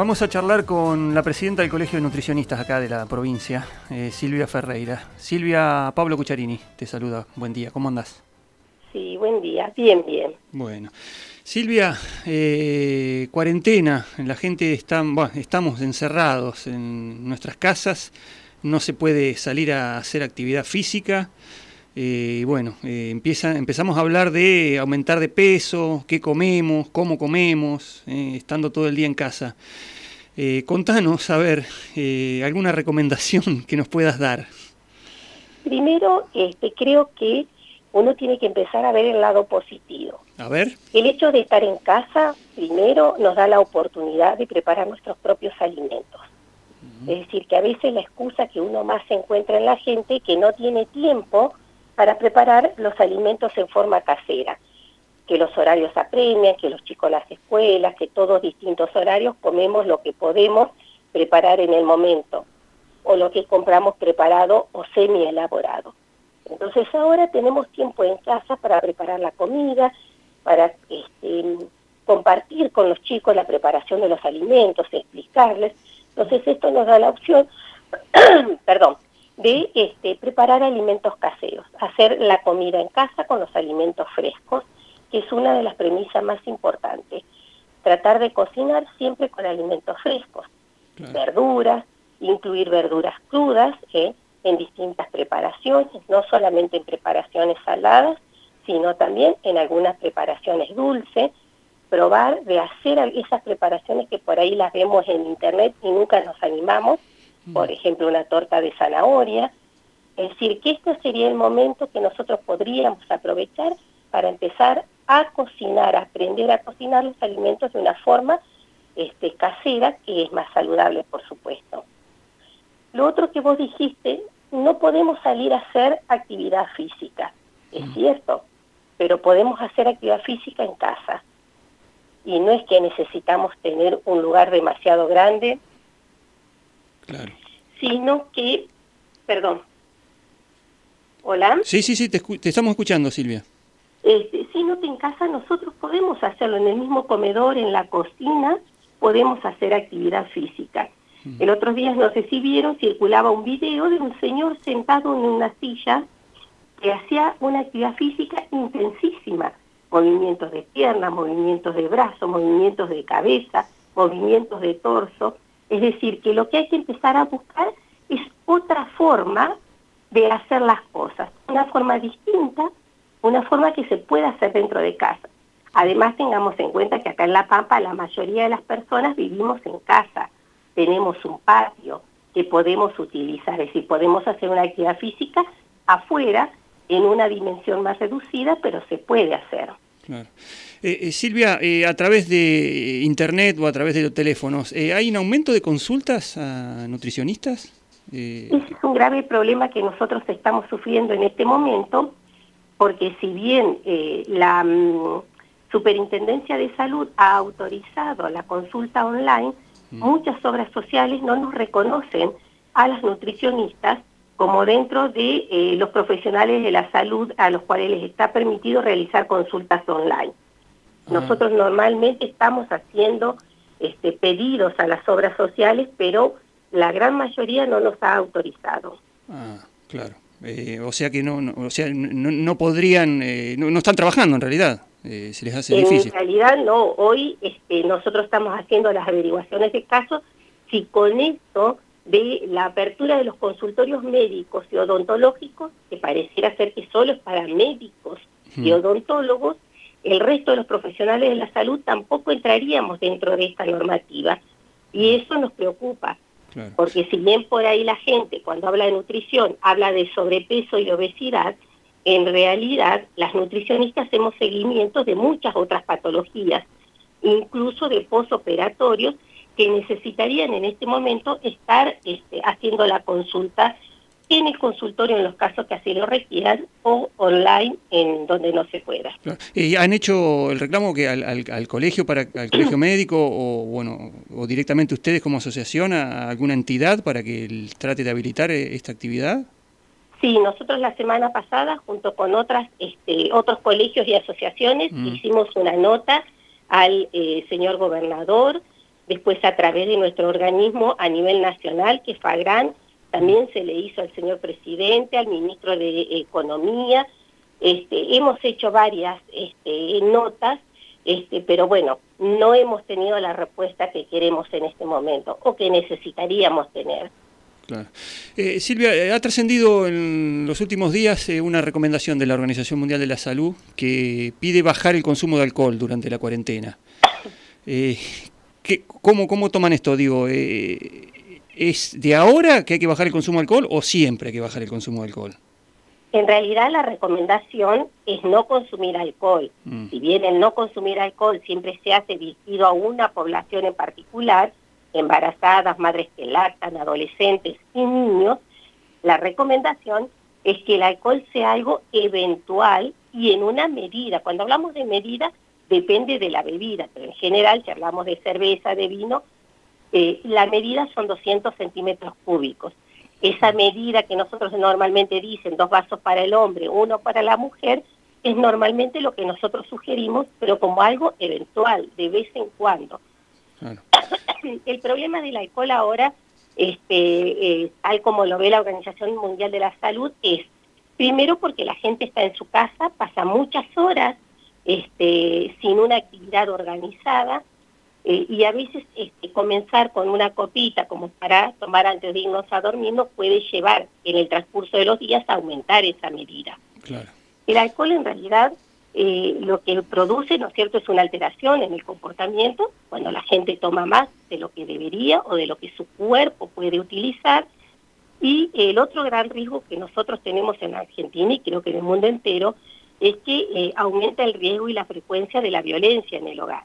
Vamos a charlar con la presidenta del Colegio de Nutricionistas acá de la provincia, eh, Silvia Ferreira. Silvia, Pablo Cucharini te saluda. Buen día, ¿cómo andás? Sí, buen día, bien, bien. Bueno. Silvia, eh, cuarentena, la gente está, bueno, estamos encerrados en nuestras casas, no se puede salir a hacer actividad física. Eh, bueno, eh, empieza, empezamos a hablar de aumentar de peso, qué comemos, cómo comemos, eh, estando todo el día en casa. contanos, a ver, alguna recomendación que nos puedas dar. Primero, este, creo que uno tiene que empezar a ver el lado positivo. A ver. El hecho de estar en casa, primero, nos da la oportunidad de preparar nuestros propios alimentos. Es decir, que a veces la excusa que uno más se encuentra en la gente que no tiene tiempo para preparar los alimentos en forma casera, que los horarios apremian, que los chicos las escuelas, que todos distintos horarios comemos lo que podemos preparar en el momento, o lo que compramos preparado o semi elaborado. Entonces ahora tenemos tiempo en casa para preparar la comida, para este, compartir con los chicos la preparación de los alimentos, explicarles. Entonces esto nos da la opción, perdón, de este, preparar alimentos caseros, hacer la comida en casa con los alimentos frescos, que es una de las premisas más importantes. Tratar de cocinar siempre con alimentos frescos, verduras, incluir verduras crudas ¿eh? en distintas preparaciones, no solamente en preparaciones saladas, sino también en algunas preparaciones dulces, probar de hacer esas preparaciones que por ahí las vemos en internet y nunca nos animamos, por ejemplo, una torta de zanahoria. Es decir, que este sería el momento que nosotros podríamos aprovechar para empezar a cocinar, a aprender a cocinar los alimentos de una forma este, casera, que es más saludable, por supuesto. Lo otro que vos dijiste, no podemos salir a hacer actividad física, es cierto, pero podemos hacer actividad física en casa. Y no es que necesitamos tener un lugar demasiado grande Sino que, perdón. ¿Hola? Sí, sí, sí, te, estamos escuchando, Silvia. Este, sino que en casa nosotros podemos hacerlo en el mismo comedor, en la cocina, podemos hacer actividad física. Mm. El otro día, no sé si vieron, circulaba un video de un señor sentado en una silla que hacía una actividad física intensísima. Movimientos de piernas, movimientos de brazos, movimientos de cabeza, movimientos de torso. Es decir, que lo que hay que empezar a buscar es otra forma de hacer las cosas, una forma distinta, una forma que se pueda hacer dentro de casa. Además, tengamos en cuenta que acá en La Pampa la mayoría de las personas vivimos en casa, tenemos un patio que podemos utilizar, es decir, podemos hacer una actividad física afuera en una dimensión más reducida, pero se puede hacer. Claro. Eh, eh, Silvia, eh, a través de Internet o a través de los teléfonos, ¿hay un aumento de consultas a nutricionistas? Ese es un grave problema que nosotros estamos sufriendo en este momento, porque si bien la mm, Superintendencia de Salud ha autorizado la consulta online, mm. muchas obras sociales no nos reconocen a las nutricionistas como dentro de eh, los profesionales de la salud a los cuales les está permitido realizar consultas online. Nosotros normalmente estamos haciendo este, pedidos a las obras sociales, pero la gran mayoría no nos ha autorizado. Ah, claro. Eh, o sea que no, o sea, no, podrían, eh, no, están trabajando en realidad. se les hace difícil. En realidad no. Hoy este, nosotros estamos haciendo las averiguaciones de casos. Si con esto de la apertura de los consultorios médicos y odontológicos, que pareciera ser que solo es para médicos y odontólogos, el resto de los profesionales de la salud tampoco entraríamos dentro de esta normativa. Y eso nos preocupa, porque si bien por ahí la gente cuando habla de nutrición habla de sobrepeso y obesidad, en realidad las nutricionistas hacemos seguimientos de muchas otras patologías, incluso de posoperatorios, que necesitarían en este momento estar este, haciendo la consulta en el consultorio en los casos que así lo requieran o online en donde no se pueda. ¿Y han hecho el reclamo que al, colegio para al colegio médico o bueno o directamente ustedes como asociación a alguna entidad para que trate de habilitar eh, esta actividad? Sí, nosotros la semana pasada junto con otras este, otros colegios y asociaciones mm. hicimos una nota al eh, señor gobernador después a través de nuestro organismo a nivel nacional, que FAGRAN, también se le hizo al señor presidente, al ministro de Economía, este, hemos hecho varias este, notas, este, pero bueno, no hemos tenido la respuesta que queremos en este momento o que necesitaríamos tener. Eh, Silvia, eh, ha trascendido en los últimos días eh, una recomendación de la Organización Mundial de la Salud que pide bajar el consumo de alcohol durante la cuarentena. ¿Qué, cómo, ¿Cómo toman esto? Digo, ¿es de ahora que hay que bajar el consumo de alcohol o siempre hay que bajar el consumo de alcohol? En realidad la recomendación es no consumir alcohol. Mm. Si bien el no consumir alcohol siempre se hace dirigido a una población en particular, embarazadas, madres que lactan, adolescentes y niños, la recomendación es que el alcohol sea algo eventual y en una medida. Cuando hablamos de medida, depende de la bebida, pero en general, si hablamos de cerveza, de vino, eh, la medida son 200 centímetros cúbicos. Esa medida que nosotros normalmente dicen, dos vasos para el hombre, uno para la mujer, es normalmente lo que nosotros sugerimos, pero como algo eventual, de vez en cuando. El problema del alcohol ahora, este, eh, tal como lo ve la Organización Mundial de la Salud, es primero porque la gente está en su casa, pasa muchas horas este, sin una actividad organizada, eh, y a veces este, comenzar con una copita como para tomar antes de irnos a dormir nos puede llevar en el transcurso de los días a aumentar esa medida. El alcohol en realidad eh, lo que produce, ¿no es cierto?, es una alteración en el comportamiento, cuando la gente toma más de lo que debería o de lo que su cuerpo puede utilizar. Y el otro gran riesgo que nosotros tenemos en Argentina y creo que en el mundo entero es que eh, aumenta el riesgo y la frecuencia de la violencia en el hogar.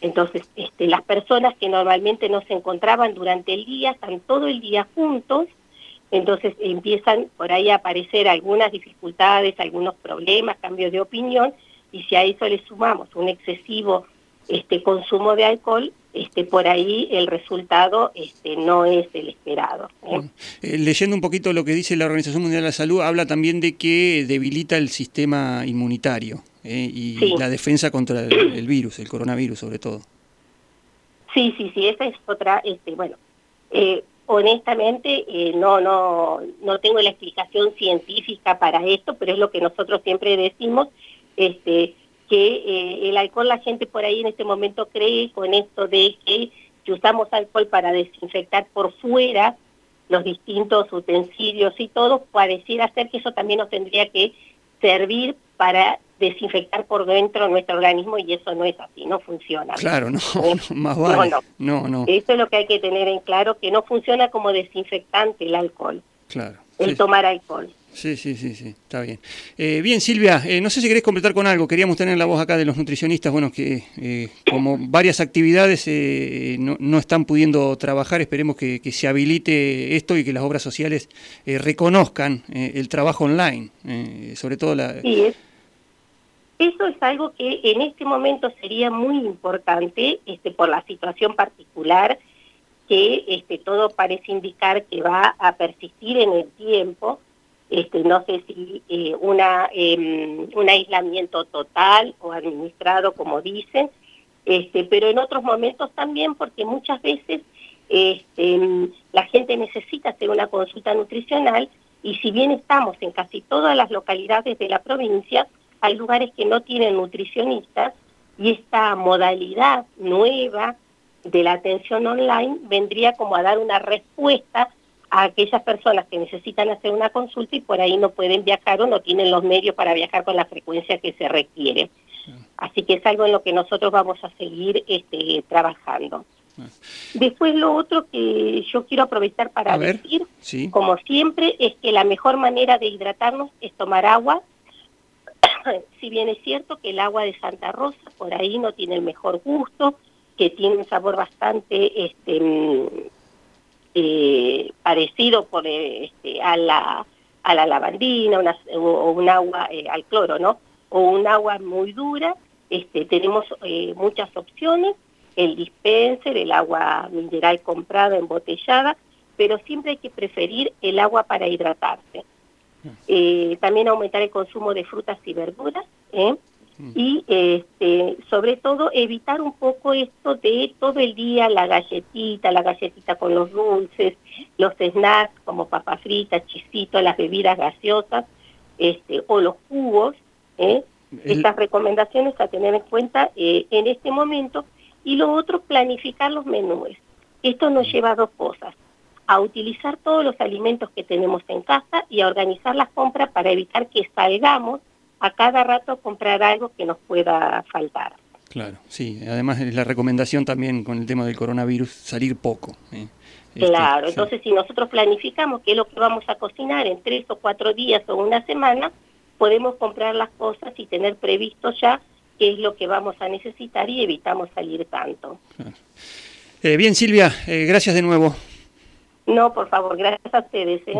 Entonces, este, las personas que normalmente no se encontraban durante el día están todo el día juntos entonces empiezan por ahí a aparecer algunas dificultades, algunos problemas, cambios de opinión, y si a eso le sumamos un excesivo este, consumo de alcohol, este, por ahí el resultado este, no es el esperado. ¿eh? Eh, leyendo un poquito lo que dice la Organización Mundial de la Salud, habla también de que debilita el sistema inmunitario ¿eh? y la defensa contra el, virus, el coronavirus sobre todo. Sí, sí, sí, esa es otra, este, bueno, honestamente no, no, no tengo la explicación científica para esto, pero es lo que nosotros siempre decimos, este, que eh, el alcohol la gente por ahí en este momento cree con esto de que si usamos alcohol para desinfectar por fuera los distintos utensilios y todo, pareciera ser que eso también nos tendría que servir para desinfectar por dentro nuestro organismo y eso no es así, no funciona. Claro, no, más vale. No, no. Eso es lo que hay que tener en claro, que no funciona como desinfectante el alcohol. Claro. El tomar alcohol. Sí, sí, sí, sí, está bien. Eh, bien, Silvia, eh, no sé si querés completar con algo. Queríamos tener la voz acá de los nutricionistas, bueno, que eh, como varias actividades no, no, están pudiendo trabajar, esperemos que, que, se habilite esto y que las obras sociales reconozcan el trabajo online, sobre todo la... Sí, es eso es algo que en este momento sería muy importante este, por la situación particular que este, todo parece indicar que va a persistir en el tiempo. Este, no sé si eh, una, em, un aislamiento total o administrado, como dicen, este, pero en otros momentos también porque muchas veces este, la gente necesita hacer una consulta nutricional y si bien estamos en casi todas las localidades de la provincia, hay lugares que no tienen nutricionistas y esta modalidad nueva de la atención online vendría como a dar una respuesta a aquellas personas que necesitan hacer una consulta y por ahí no pueden viajar o no tienen los medios para viajar con la frecuencia que se requiere. Así que es algo en lo que nosotros vamos a seguir este, trabajando. Después lo otro que yo quiero aprovechar para decir, como siempre, es que la mejor manera de hidratarnos es tomar agua si bien es cierto que el agua de Santa Rosa por ahí no tiene el mejor gusto, que tiene un sabor bastante este, mm, eh, parecido por, eh, este, a, la, a la lavandina o, un agua eh, al cloro, ¿no? O un agua muy dura, este, tenemos muchas opciones, el dispenser, el agua mineral comprada, embotellada, pero siempre hay que preferir el agua para hidratarse. Eh, también aumentar el consumo de frutas y verduras, ¿eh? Y este, sobre todo evitar un poco esto de todo el día la galletita, la galletita con los dulces, los snacks como papas fritas, chisitos, las bebidas gaseosas este, o los jugos. ¿eh? Estas recomendaciones a tener en cuenta eh, en este momento. Y lo otro, planificar los menús. Esto nos mm. lleva a dos cosas a utilizar todos los alimentos que tenemos en casa y a organizar las compras para evitar que salgamos a cada rato comprar algo que nos pueda faltar. Claro, sí. Además es la recomendación también con el tema del coronavirus, salir poco. ¿eh? Este, claro, entonces si nosotros planificamos qué es lo que vamos a cocinar en tres o cuatro días o una semana, podemos comprar las cosas y tener previsto ya qué es lo que vamos a necesitar y evitamos salir tanto. Eh, bien, Silvia, eh, gracias de nuevo. No, por favor, gracias a ustedes. ¿eh?